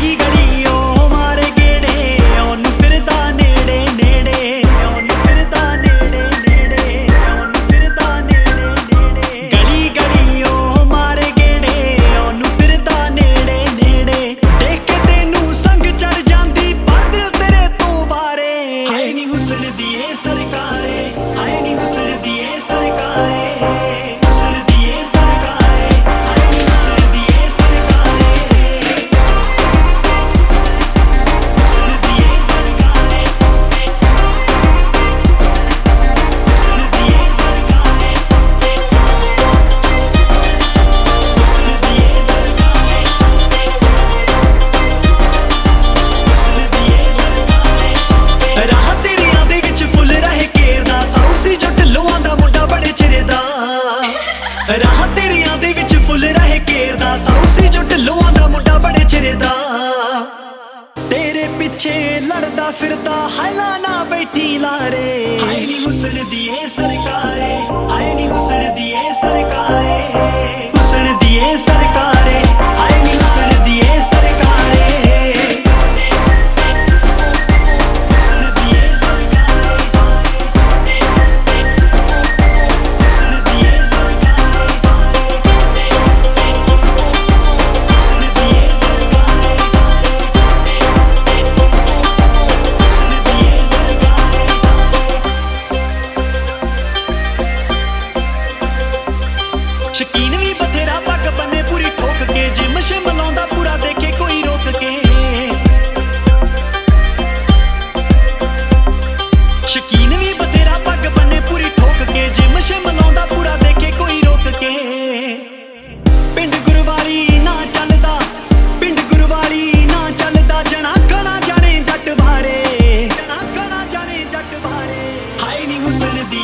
ಗಾಳಿಗಳ ਰਾਹ ਤੇਰੀਆਂ ਦੇ ਵਿੱਚ ਫੁੱਲ ਰਹੇ ਕੇਰਦਾ ਸਾਊਸੀ ਜੋ ਢਿੱਲੋਆਂ ਦਾ ਮੁੰਡਾ ਬੜੇ ਚਿਰੇ ਦਾ। ਤੇਰੇ ਪਿੱਛੇ ਲੜਦਾ ਫਿਰਦਾ ਹਾਇਲਾ ਨਾ ਬੈਠੀ ਲਾਰੇ। ਹਾਈ ਨਹੀਂ ਹੁਸਨ ਦੀ ਏ ਸਰਕਾਰੇ ਸ਼ਕੀਨ ਵੀ ਬਥੇਰਾ ਪੱਗ ਬੰਨੇ, ਪੂਰੀ ਠੋਕ ਕੇ, ਜਿਮ ਸ਼ਿਮ ਲਾਉਂਦਾ, ਪੂਰਾ ਦੇਖੇ, ਕੋਈ ਰੋਕ ਕੇ। ਸ਼ਕੀਨ ਵੀ ਬਥੇਰਾ ਪੱਗ ਬੰਨੇ, ਪੂਰੀ ਠੋਕ ਕੇ, ਜਿਮ ਸ਼ਿਮ ਲਾਉਂਦਾ, ਪੂਰਾ ਦੇਖੇ, ਕੋਈ ਰੋਕ ਕੇ। ਪਿੰਡ ਗੁਰਵਾਲੀ ਨਾ ਚੱਲਦਾ, ਪਿੰਡ ਗੁਰਵਾਲੀ ਨਾ ਚੱਲਦਾ ਜਣਾ ਕਣਾ ਜਾਣੇ ਜੱਟ ਭਾਰੇ। ਜਣਾ ਕਣਾ ਜਾਣੇ ਜੱਟ ਭਾਰੇ। ਹਾਈ ਨਹੀਂ ਹੁਸਨ ਦੀ